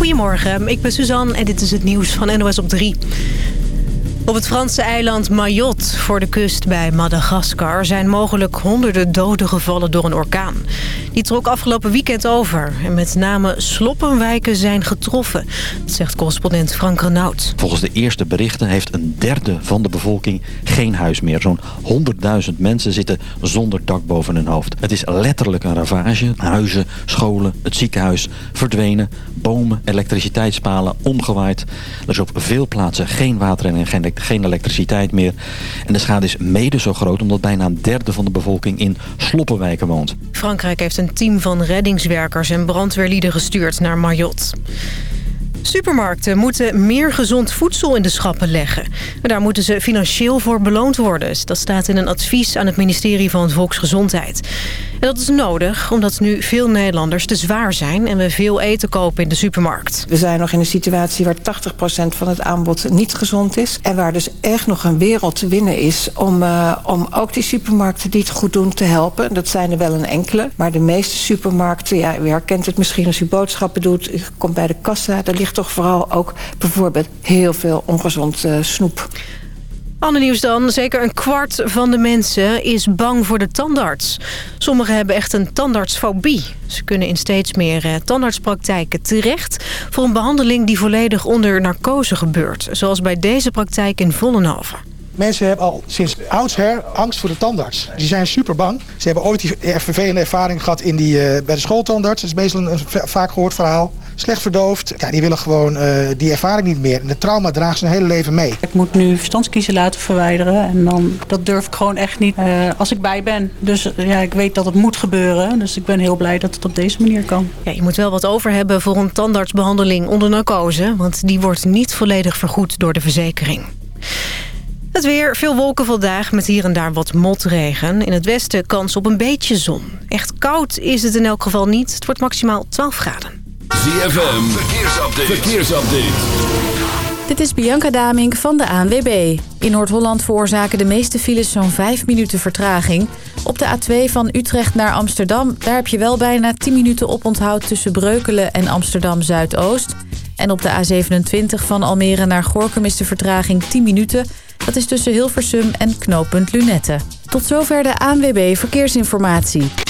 Goedemorgen, ik ben Suzanne en dit is het nieuws van NOS op 3. Op het Franse eiland Mayotte voor de kust bij Madagaskar... zijn mogelijk honderden doden gevallen door een orkaan. Die trok afgelopen weekend over. En met name sloppenwijken zijn getroffen. Dat zegt correspondent Frank Renaud. Volgens de eerste berichten heeft een derde van de bevolking geen huis meer. Zo'n 100.000 mensen zitten zonder dak boven hun hoofd. Het is letterlijk een ravage. Huizen, scholen, het ziekenhuis verdwenen. Bomen, elektriciteitspalen omgewaaid. Er is op veel plaatsen geen water en geen geen elektriciteit meer. En de schade is mede zo groot omdat bijna een derde van de bevolking in sloppenwijken woont. Frankrijk heeft een team van reddingswerkers en brandweerlieden gestuurd naar Mayotte. Supermarkten moeten meer gezond voedsel in de schappen leggen. Maar daar moeten ze financieel voor beloond worden. Dat staat in een advies aan het ministerie van Volksgezondheid. En dat is nodig, omdat nu veel Nederlanders te zwaar zijn... en we veel eten kopen in de supermarkt. We zijn nog in een situatie waar 80% van het aanbod niet gezond is. En waar dus echt nog een wereld te winnen is... om, uh, om ook die supermarkten die het goed doen te helpen. Dat zijn er wel een enkele. Maar de meeste supermarkten, ja, u herkent het misschien als u boodschappen doet... u komt bij de kassa, daar ligt toch vooral ook bijvoorbeeld heel veel ongezond uh, snoep. Ander nieuws dan. Zeker een kwart van de mensen is bang voor de tandarts. Sommigen hebben echt een tandartsfobie. Ze kunnen in steeds meer eh, tandartspraktijken terecht... voor een behandeling die volledig onder narcose gebeurt. Zoals bij deze praktijk in Vollenhoven. Mensen hebben al sinds oudsher angst voor de tandarts. Die zijn super bang. Ze hebben ooit die vervelende ervaring gehad in die, uh, bij de schooltandarts. Dat is meestal een vaak gehoord verhaal slecht verdoofd. Ja, die willen gewoon uh, die ervaring niet meer. En de trauma draagt ze hun hele leven mee. Ik moet nu verstandskiezen laten verwijderen. En dan, dat durf ik gewoon echt niet uh, als ik bij ben. Dus ja, ik weet dat het moet gebeuren. Dus ik ben heel blij dat het op deze manier kan. Ja, je moet wel wat over hebben voor een tandartsbehandeling onder narcose. Want die wordt niet volledig vergoed door de verzekering. Het weer, veel wolken vandaag met hier en daar wat motregen. In het westen kans op een beetje zon. Echt koud is het in elk geval niet. Het wordt maximaal 12 graden. ZFM, verkeersupdate. verkeersupdate. Dit is Bianca Damink van de ANWB. In Noord-Holland veroorzaken de meeste files zo'n 5 minuten vertraging. Op de A2 van Utrecht naar Amsterdam... daar heb je wel bijna 10 minuten oponthoud tussen Breukelen en Amsterdam Zuidoost. En op de A27 van Almere naar Gorkum is de vertraging 10 minuten. Dat is tussen Hilversum en knooppunt Lunette. Tot zover de ANWB Verkeersinformatie.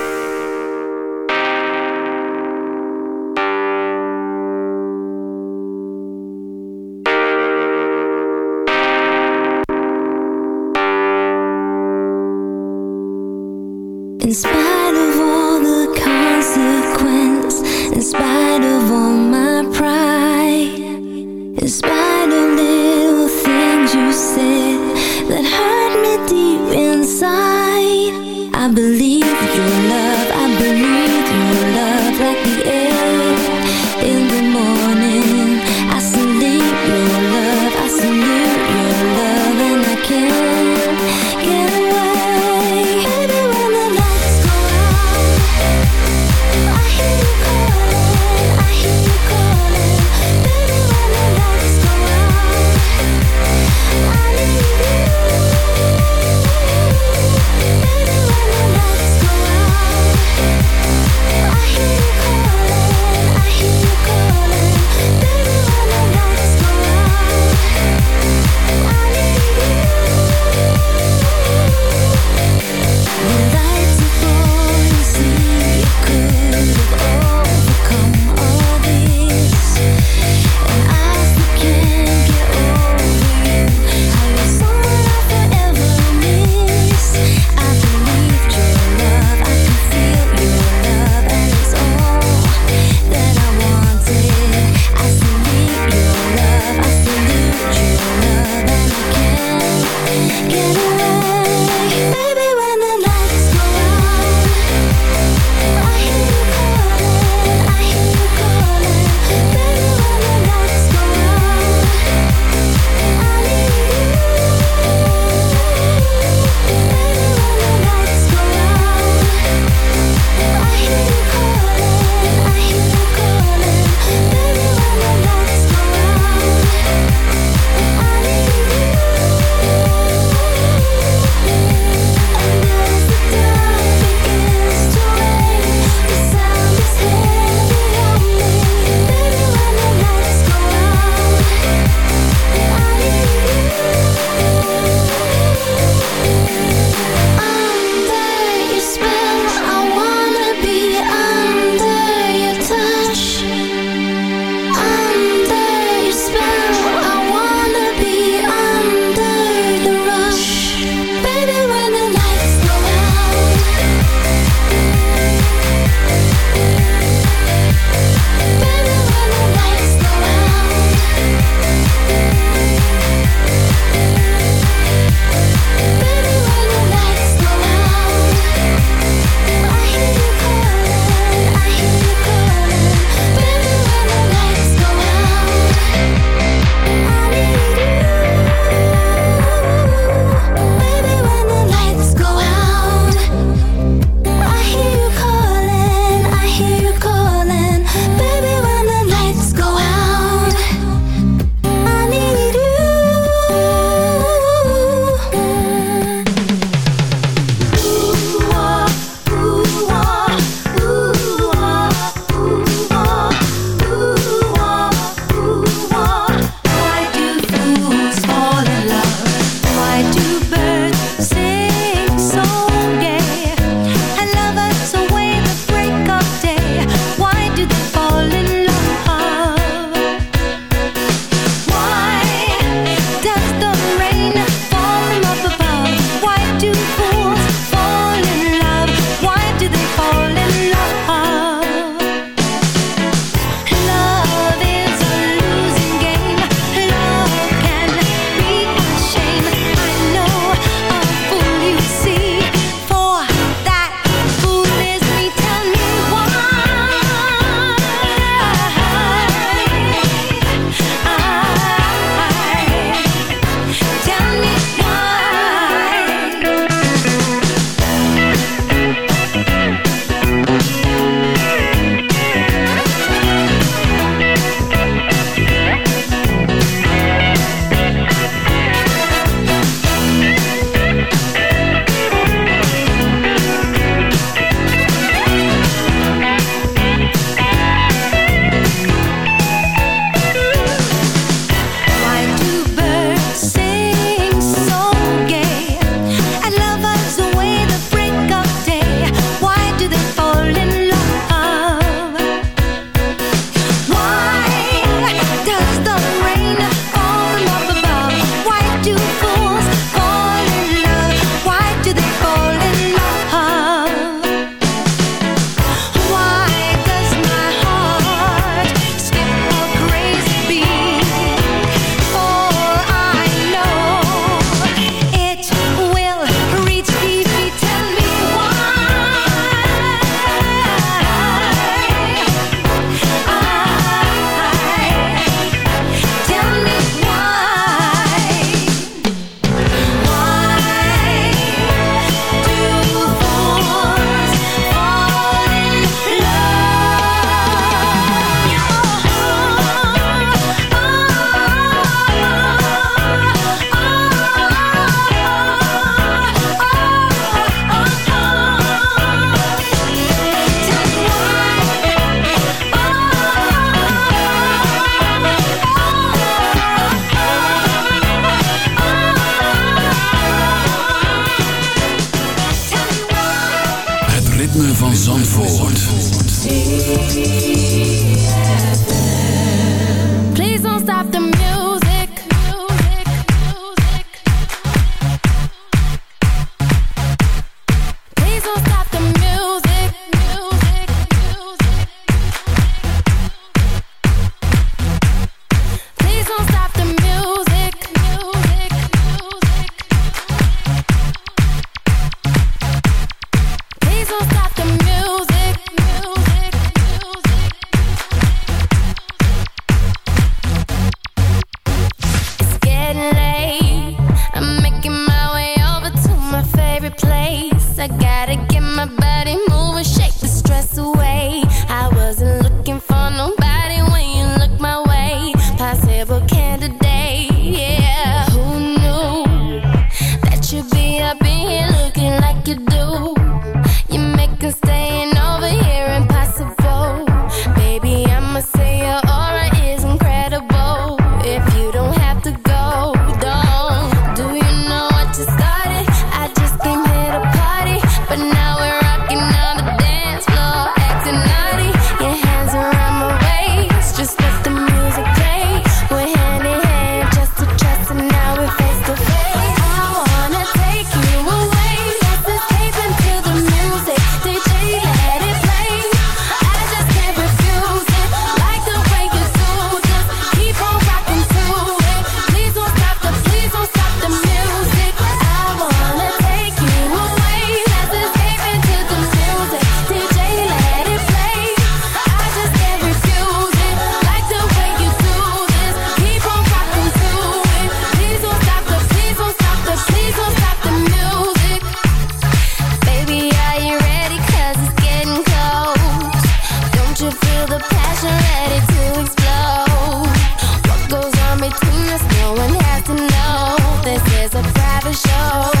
Show.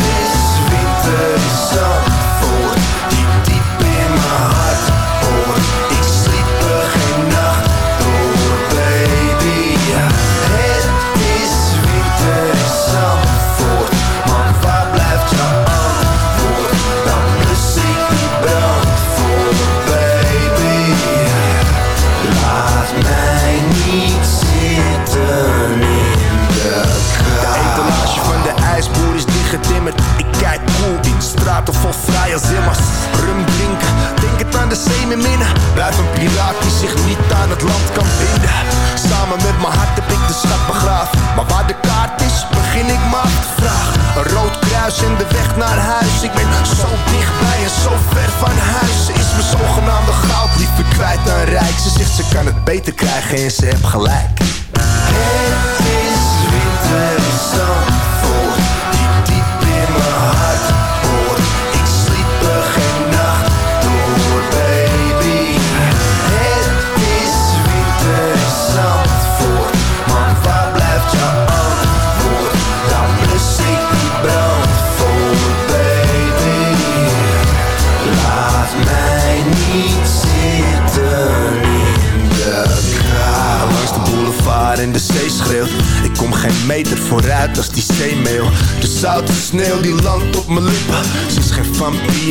beter krijgen en ze heeft gelijk.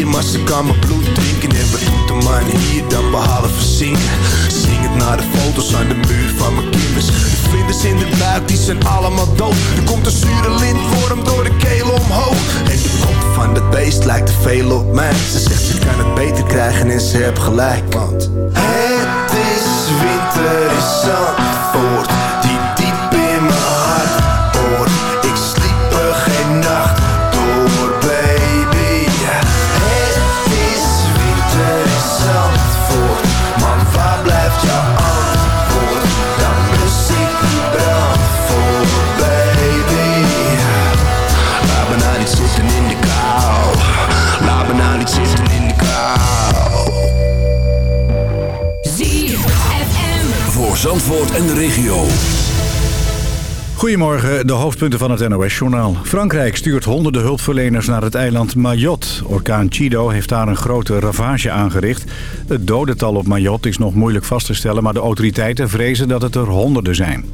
Maar ze kan mijn bloed drinken. En doet de man hier dan behalve zingen? Zing het naar de foto's aan de muur van mijn kinders. De vlinders in de buik, die zijn allemaal dood. Er komt een zure lintworm door de keel omhoog. En de kop van dat beest lijkt te veel op mij. Ze zegt ze kan het beter krijgen en ze heeft gelijk. Want het is winter in Zandvoort, en de regio. Goedemorgen, de hoofdpunten van het NOS-journaal. Frankrijk stuurt honderden hulpverleners naar het eiland Mayotte. Orkaan Chido heeft daar een grote ravage aangericht. Het dodental op Mayotte is nog moeilijk vast te stellen... maar de autoriteiten vrezen dat het er honderden zijn.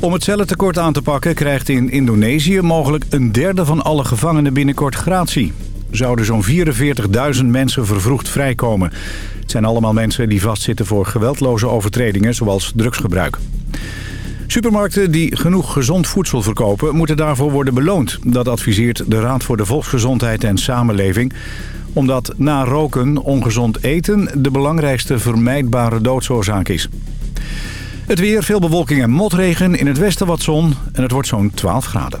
Om het cellentekort aan te pakken krijgt in Indonesië mogelijk een derde van alle gevangenen binnenkort gratie. Zouden zo'n 44.000 mensen vervroegd vrijkomen. Het zijn allemaal mensen die vastzitten voor geweldloze overtredingen zoals drugsgebruik. Supermarkten die genoeg gezond voedsel verkopen moeten daarvoor worden beloond. Dat adviseert de Raad voor de Volksgezondheid en Samenleving omdat na roken ongezond eten de belangrijkste vermijdbare doodsoorzaak is. Het weer, veel bewolking en motregen. In het westen wat zon en het wordt zo'n 12 graden.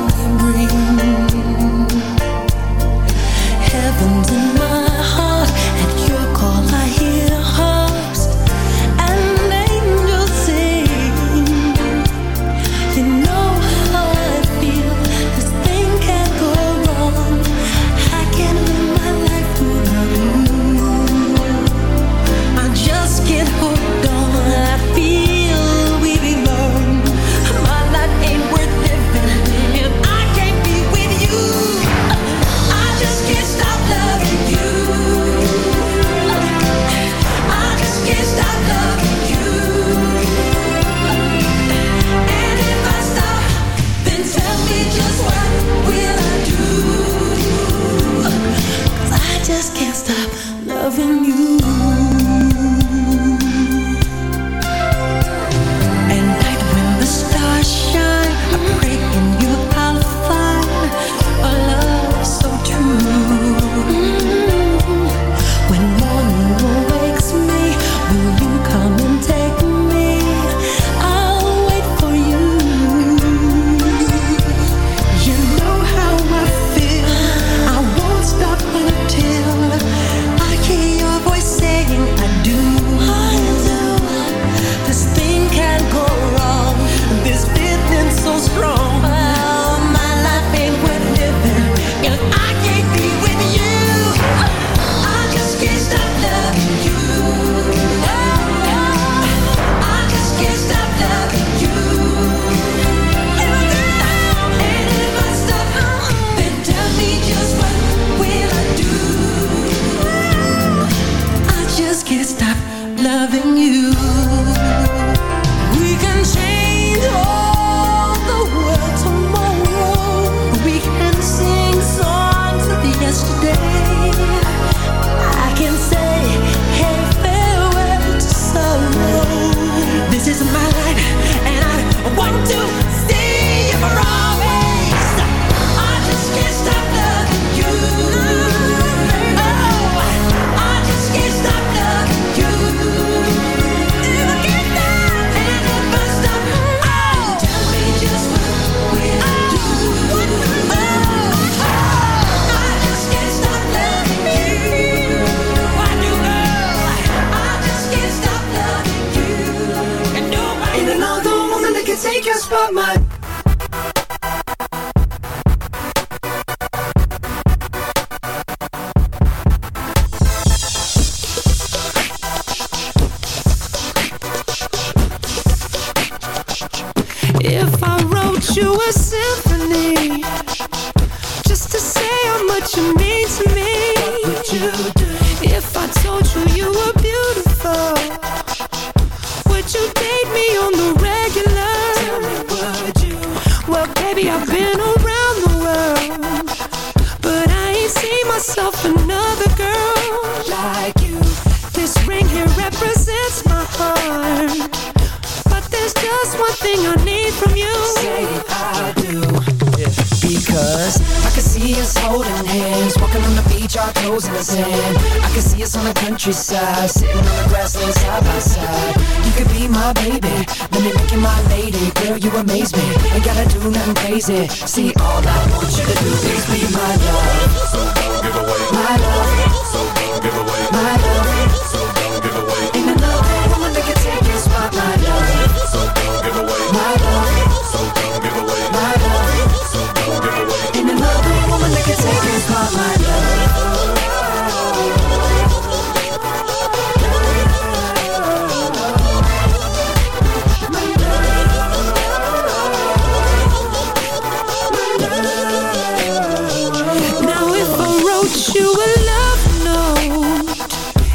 you a love note.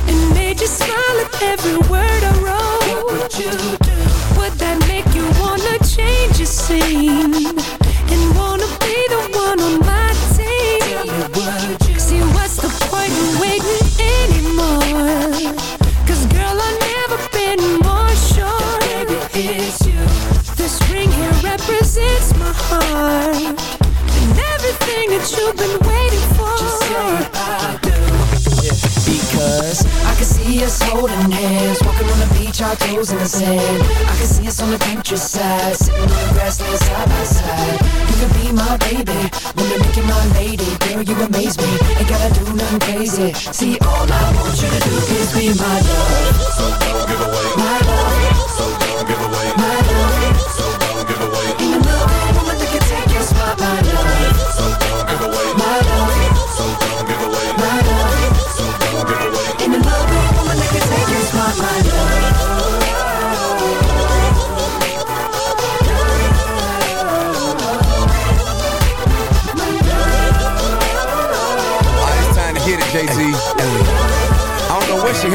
And made you smile at every word on the sitting on the grassland side by side. You could be my baby, me make you my lady. Girl, you amaze me, ain't gotta do nothing crazy. See, all I want you to do is be my love.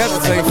had the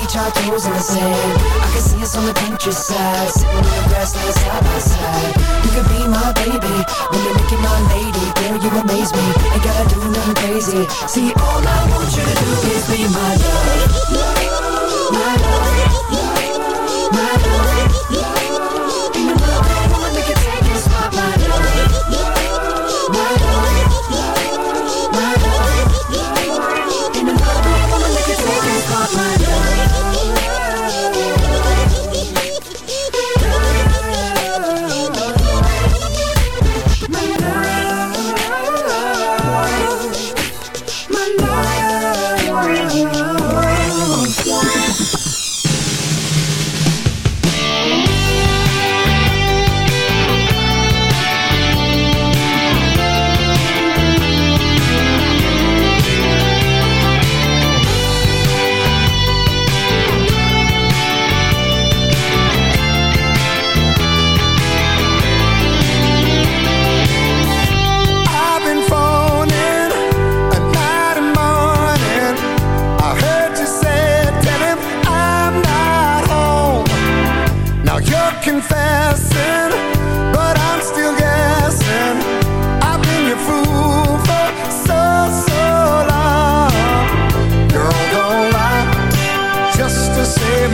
our toes in the sand. I can see us on the countryside, sitting on the grassland side by side. You could be my baby, when you're making my lady. Girl, you amaze me, ain't gotta do nothing crazy. See, all I want you to do is be my love. My love.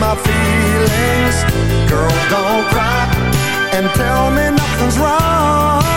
My feelings. Girl, don't cry and tell me nothing's wrong.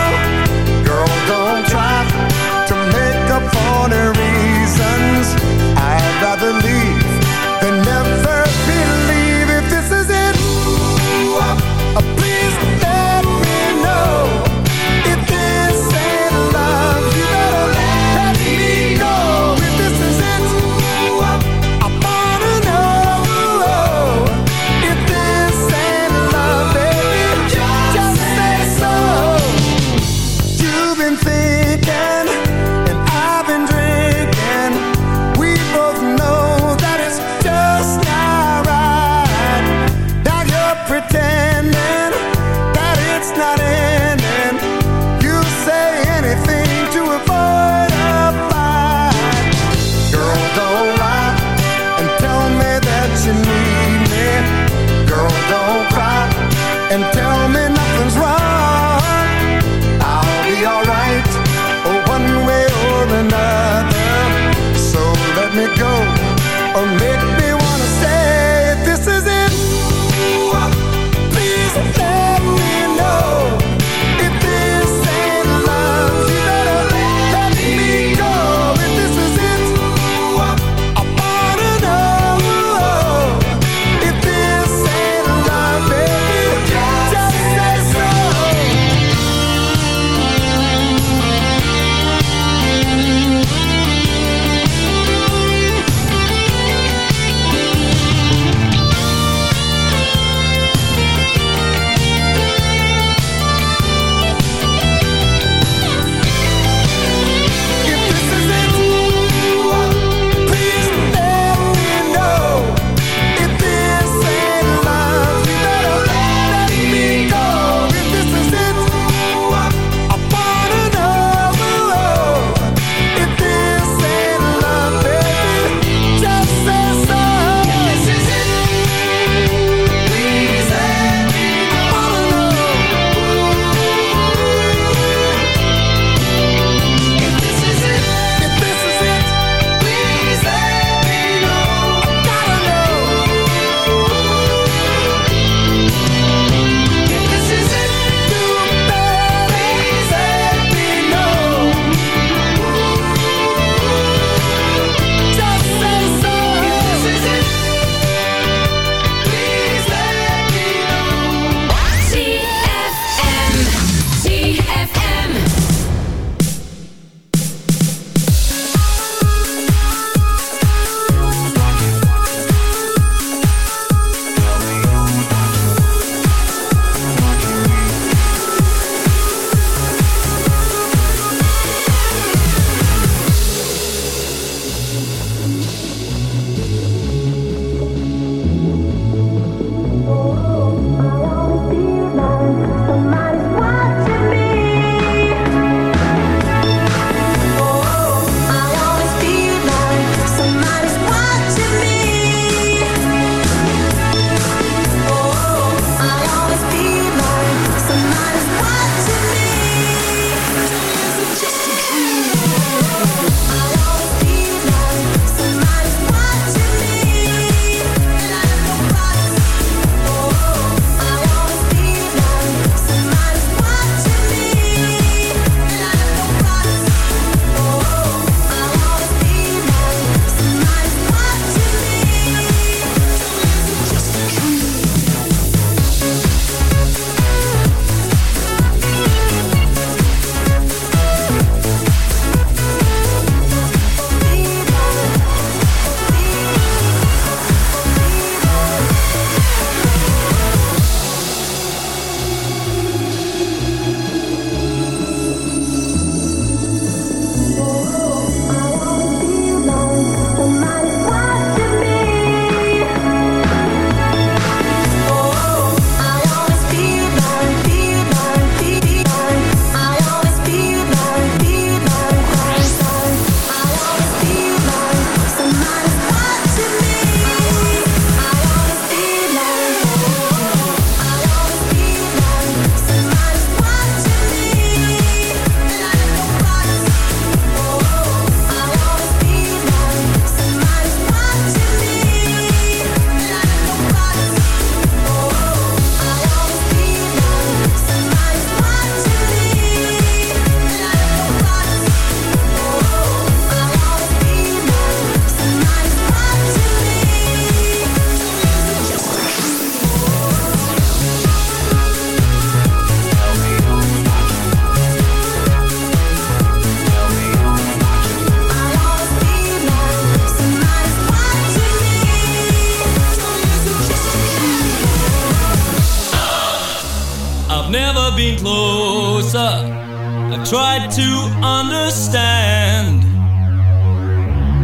tried to understand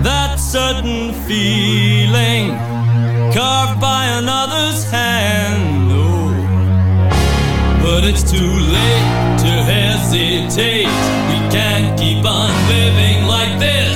that certain feeling carved by another's hand. Oh, but it's too late to hesitate. We can't keep on living like this.